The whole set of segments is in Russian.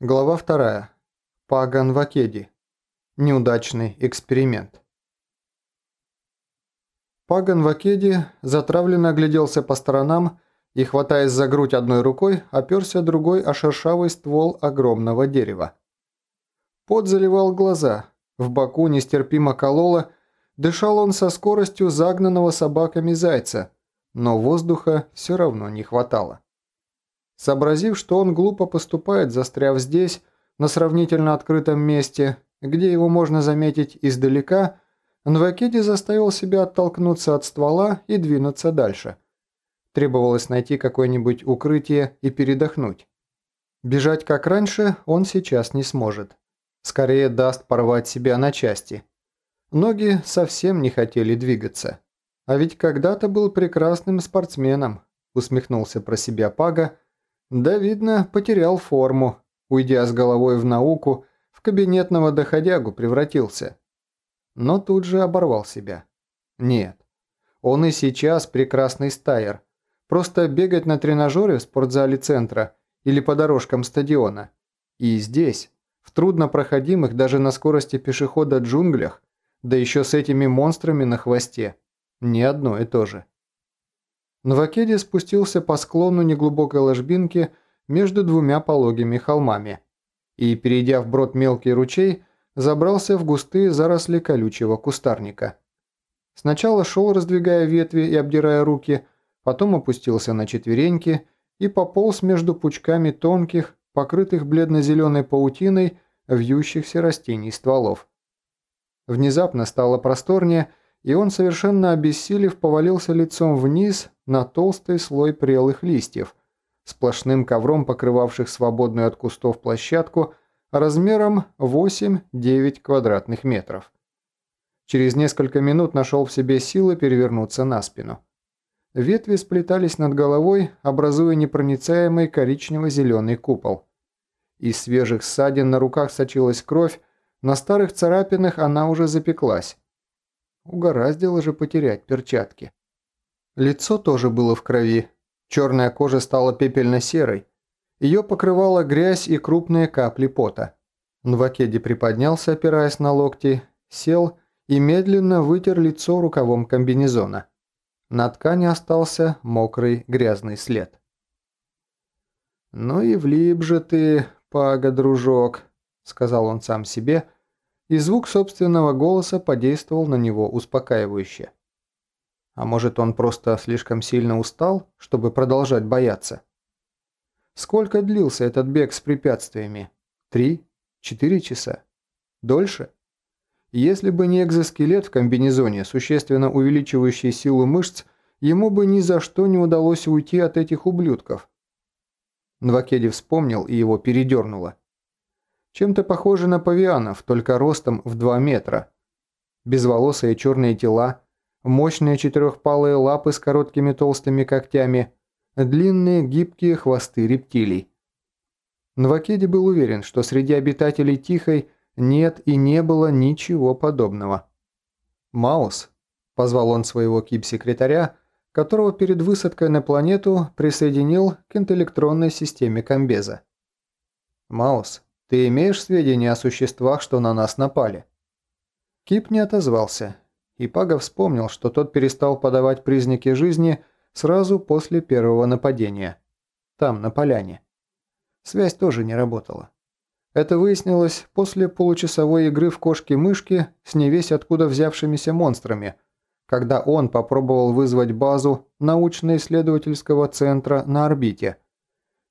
Глава 2. Паган Вакеди. Неудачный эксперимент. Паган Вакеди затравленно огляделся по сторонам и, хватаясь за грудь одной рукой, оперся другой о шершавый ствол огромного дерева. Пот заливал глаза, в боку нестерпимо кололо, дышал он со скоростью загнанного собаками зайца, но воздуха все равно не хватало. Сообразив, что он глупо поступает, застряв здесь, на сравнительно открытом месте, где его можно заметить издалека, Нвакеди заставил себя оттолкнуться от ствола и двинуться дальше. Требовалось найти какое-нибудь укрытие и передохнуть. Бежать как раньше он сейчас не сможет. Скорее даст порвать себя на части. Ноги совсем не хотели двигаться. А ведь когда-то был прекрасным спортсменом, усмехнулся про себя Пага, да, видно, потерял форму, уйдя с головой в науку, в кабинетного доходягу превратился. Но тут же оборвал себя. Нет, он и сейчас прекрасный стайер. Просто бегать на тренажере в спортзале центра или по дорожкам стадиона. И здесь, в труднопроходимых даже на скорости пешехода джунглях, да еще с этими монстрами на хвосте, не одно и то же. Новакеди спустился по склону неглубокой ложбинки между двумя пологими холмами и, перейдя вброд мелкий ручей, забрался в густые заросли колючего кустарника. Сначала шел, раздвигая ветви и обдирая руки, потом опустился на четвереньки и пополз между пучками тонких, покрытых бледно-зеленой паутиной, вьющихся растений стволов. Внезапно стало просторнее, и он, совершенно обессилев, повалился лицом вниз на толстый слой прелых листьев, сплошным ковром покрывавших свободную от кустов площадку размером 8-9 квадратных метров. Через несколько минут нашел в себе силы перевернуться на спину. Ветви сплетались над головой, образуя непроницаемый коричнево-зеленый купол. Из свежих ссадин на руках сочилась кровь, на старых царапинах она уже запеклась. Угораздило же потерять перчатки. Лицо тоже было в крови. Черная кожа стала пепельно-серой. Ее покрывала грязь и крупные капли пота. Нвакеди приподнялся, опираясь на локти, сел и медленно вытер лицо рукавом комбинезона. На ткани остался мокрый грязный след. «Ну и влип же ты, пага, дружок», — сказал он сам себе, и звук собственного голоса подействовал на него успокаивающе. А может, он просто слишком сильно устал, чтобы продолжать бояться? Сколько длился этот бег с препятствиями? Три? Четыре часа? Дольше? Если бы не экзоскелет в комбинезоне, существенно увеличивающий силу мышц, ему бы ни за что не удалось уйти от этих ублюдков. Нвакеди вспомнил и его передернуло. Чем-то похоже на павианов, только ростом в 2 метра. Безволосые черные тела, мощные четырехпалые лапы с короткими толстыми когтями, длинные гибкие хвосты рептилий. Нвакеди был уверен, что среди обитателей Тихой нет и не было ничего подобного. «Маус», – позвал он своего кип-секретаря, которого перед высадкой на планету присоединил к интеллектронной системе Комбеза. «Маус, ты имеешь сведения о существах, что на нас напали?» Кип не отозвался, и Пага вспомнил, что тот перестал подавать признаки жизни сразу после первого нападения. Там, на поляне. Связь тоже не работала. Это выяснилось после получасовой игры в кошки-мышки с невесть откуда взявшимися монстрами, когда он попробовал вызвать базу научно-исследовательского центра на орбите –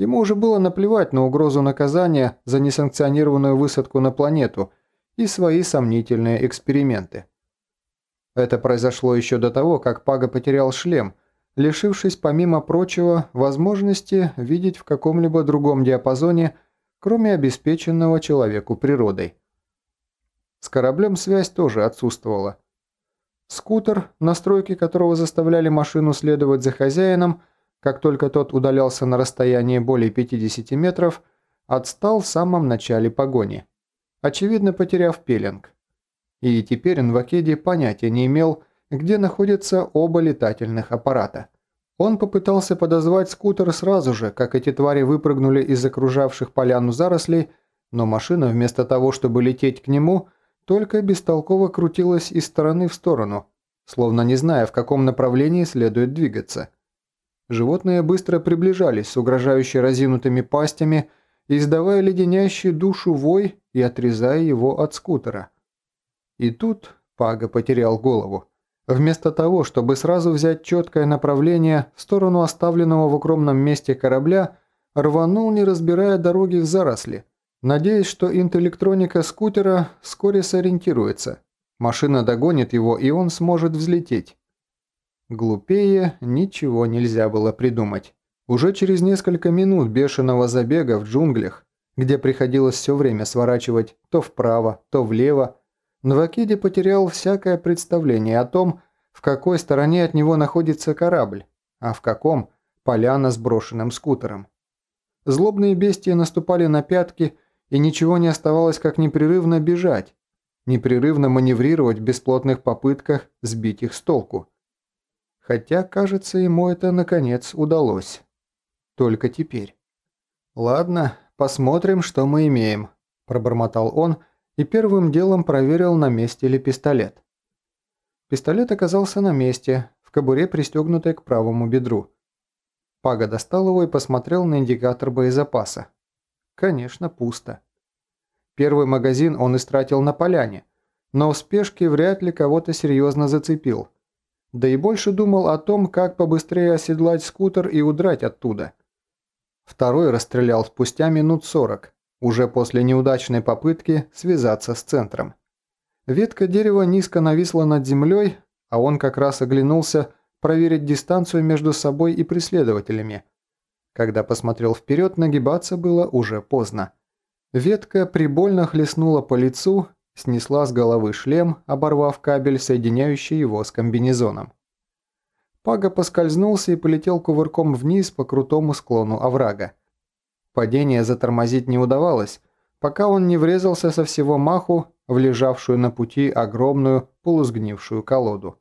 Ему уже было наплевать на угрозу наказания за несанкционированную высадку на планету и свои сомнительные эксперименты. Это произошло еще до того, как Пага потерял шлем, лишившись, помимо прочего, возможности видеть в каком-либо другом диапазоне, кроме обеспеченного человеку природой. С кораблем связь тоже отсутствовала. Скутер, настройки которого заставляли машину следовать за хозяином, как только тот удалялся на расстояние более 50 метров, отстал в самом начале погони, очевидно потеряв пеленг. И теперь Нвакеди понятия не имел, где находятся оба летательных аппарата. Он попытался подозвать скутер сразу же, как эти твари выпрыгнули из окружавших поляну зарослей, но машина вместо того, чтобы лететь к нему, только бестолково крутилась из стороны в сторону, словно не зная, в каком направлении следует двигаться. Животные быстро приближались с угрожающе разинутыми пастями, издавая леденящий душу вой и отрезая его от скутера. И тут Пага потерял голову. Вместо того, чтобы сразу взять четкое направление в сторону оставленного в укромном месте корабля, рванул, не разбирая дороги в заросли, надеясь, что интеллектроника скутера вскоре сориентируется. Машина догонит его, и он сможет взлететь. Глупее ничего нельзя было придумать. Уже через несколько минут бешеного забега в джунглях, где приходилось все время сворачивать то вправо, то влево, Новакиди потерял всякое представление о том, в какой стороне от него находится корабль, а в каком – поляна с брошенным скутером. Злобные бестии наступали на пятки, и ничего не оставалось, как непрерывно бежать, непрерывно маневрировать в бесплотных попытках сбить их с толку. Хотя, кажется, ему это наконец удалось. Только теперь. «Ладно, посмотрим, что мы имеем», – пробормотал он и первым делом проверил, на месте ли пистолет. Пистолет оказался на месте, в кобуре, пристегнутой к правому бедру. Пага достал его и посмотрел на индикатор боезапаса. Конечно, пусто. Первый магазин он истратил на поляне, но в спешке вряд ли кого-то серьезно зацепил – да и больше думал о том, как побыстрее оседлать скутер и удрать оттуда. Второй расстрелял спустя минут сорок, уже после неудачной попытки связаться с центром. Ветка дерева низко нависла над землей, а он как раз оглянулся проверить дистанцию между собой и преследователями. Когда посмотрел вперед, нагибаться было уже поздно. Ветка прибольно хлестнула по лицу, снесла с головы шлем, оборвав кабель, соединяющий его с комбинезоном. Пага поскользнулся и полетел кувырком вниз по крутому склону оврага. Падение затормозить не удавалось, пока он не врезался со всего маху в лежавшую на пути огромную полусгнившую колоду.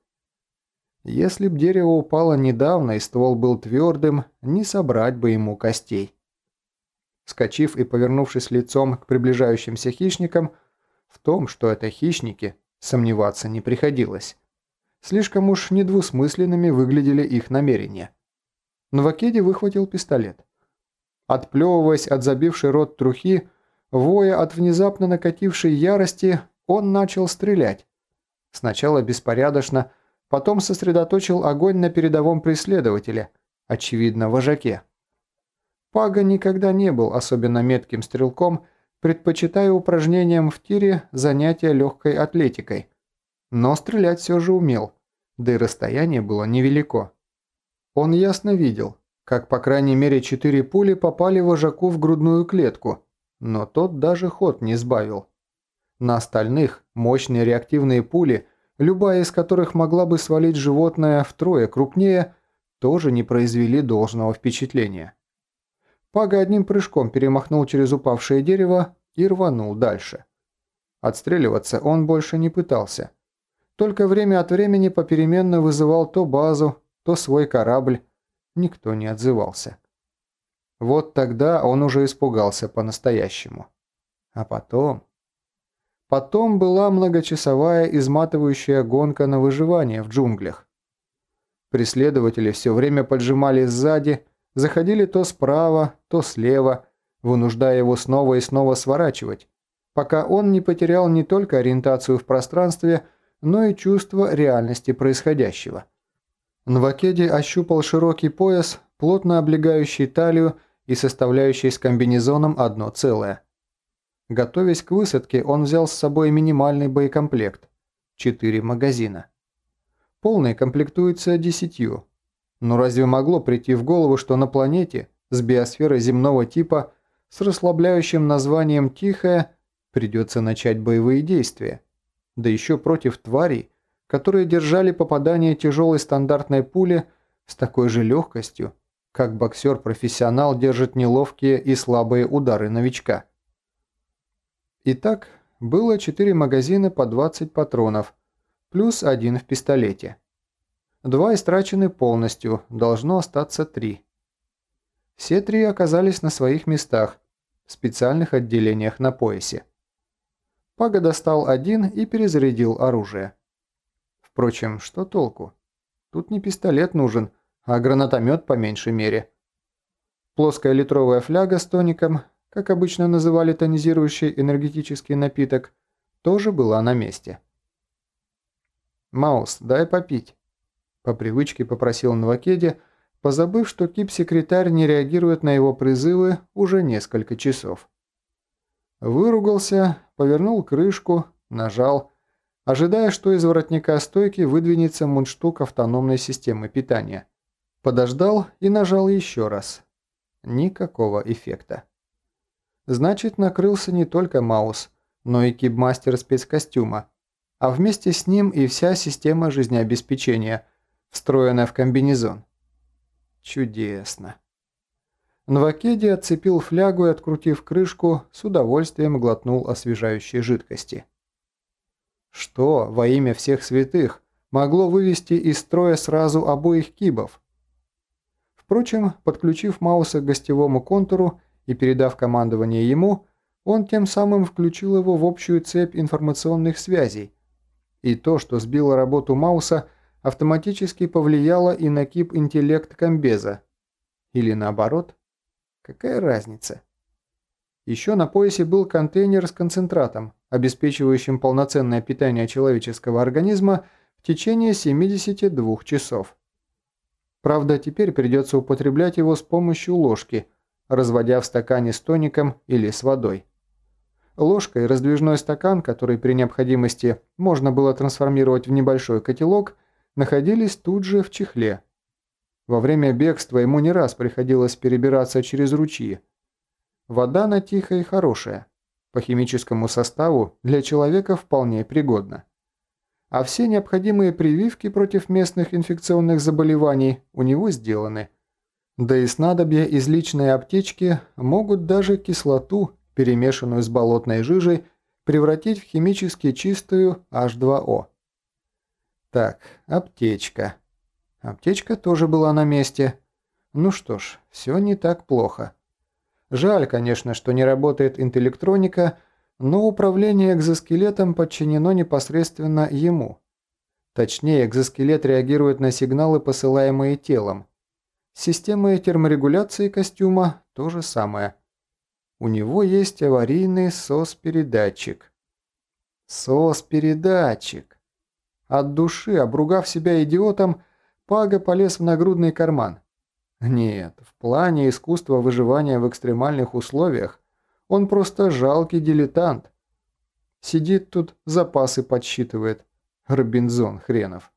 Если б дерево упало недавно и ствол был твердым, не собрать бы ему костей. Скочив и повернувшись лицом к приближающимся хищникам, в том, что это хищники, сомневаться не приходилось. Слишком уж недвусмысленными выглядели их намерения. Новакеди выхватил пистолет. Отплевываясь от забившей рот трухи, воя от внезапно накатившей ярости, он начал стрелять. Сначала беспорядочно, потом сосредоточил огонь на передовом преследователе, очевидно, вожаке. Пага никогда не был особенно метким стрелком предпочитая упражнениям в тире занятия легкой атлетикой. Но стрелять все же умел, да и расстояние было невелико. Он ясно видел, как по крайней мере четыре пули попали вожаку в грудную клетку, но тот даже ход не сбавил. На остальных мощные реактивные пули, любая из которых могла бы свалить животное втрое крупнее, тоже не произвели должного впечатления. Пага одним прыжком перемахнул через упавшее дерево и рванул дальше. Отстреливаться он больше не пытался. Только время от времени попеременно вызывал то базу, то свой корабль. Никто не отзывался. Вот тогда он уже испугался по-настоящему. А потом... Потом была многочасовая изматывающая гонка на выживание в джунглях. Преследователи все время поджимали сзади, заходили то справа, то слева, вынуждая его снова и снова сворачивать, пока он не потерял не только ориентацию в пространстве, но и чувство реальности происходящего. Нвакеди ощупал широкий пояс, плотно облегающий талию и составляющий с комбинезоном одно целое. Готовясь к высадке, он взял с собой минимальный боекомплект – четыре магазина. Полный комплектуется десятью. Но разве могло прийти в голову, что на планете с биосферой земного типа с расслабляющим названием «Тихая» придется начать боевые действия. Да еще против тварей, которые держали попадание тяжелой стандартной пули с такой же легкостью, как боксер-профессионал держит неловкие и слабые удары новичка. Итак, было 4 магазина по 20 патронов, плюс один в пистолете. Два истрачены полностью, должно остаться три. Все три оказались на своих местах, в специальных отделениях на поясе. Пага достал один и перезарядил оружие. Впрочем, что толку? Тут не пистолет нужен, а гранатомет по меньшей мере. Плоская литровая фляга с тоником, как обычно называли тонизирующий энергетический напиток, тоже была на месте. «Маус, дай попить», – по привычке попросил Новакеде, позабыв, что кип-секретарь не реагирует на его призывы уже несколько часов. Выругался, повернул крышку, нажал, ожидая, что из воротника стойки выдвинется мундштук автономной системы питания. Подождал и нажал еще раз. Никакого эффекта. Значит, накрылся не только Маус, но и кибмастер спецкостюма, а вместе с ним и вся система жизнеобеспечения, встроенная в комбинезон. Чудесно. Нвакеди отцепил флягу и, открутив крышку, с удовольствием глотнул освежающей жидкости. Что, во имя всех святых, могло вывести из строя сразу обоих кибов? Впрочем, подключив Мауса к гостевому контуру и передав командование ему, он тем самым включил его в общую цепь информационных связей. И то, что сбило работу Мауса, автоматически повлияло и на кип интеллект комбеза. Или наоборот? Какая разница? Еще на поясе был контейнер с концентратом, обеспечивающим полноценное питание человеческого организма в течение 72 часов. Правда, теперь придется употреблять его с помощью ложки, разводя в стакане с тоником или с водой. Ложкой раздвижной стакан, который при необходимости можно было трансформировать в небольшой котелок, находились тут же в чехле. Во время бегства ему не раз приходилось перебираться через ручьи. Вода на тихая и хорошая. По химическому составу для человека вполне пригодна а все необходимые прививки против местных инфекционных заболеваний у него сделаны. Да и снадобья из личной аптечки могут даже кислоту, перемешанную с болотной жижей, превратить в химически чистую H2O. Так, аптечка. Аптечка тоже была на месте. Ну что ж, все не так плохо. Жаль, конечно, что не работает интеллектроника, но управление экзоскелетом подчинено непосредственно ему. Точнее, экзоскелет реагирует на сигналы, посылаемые телом. Система терморегуляции костюма – то же самое. У него есть аварийный СОС-передатчик. СОС-передатчик. От души, обругав себя идиотом, Пага полез в нагрудный карман. Нет, в плане искусства выживания в экстремальных условиях он просто жалкий дилетант. Сидит тут, запасы подсчитывает. Робинзон хренов.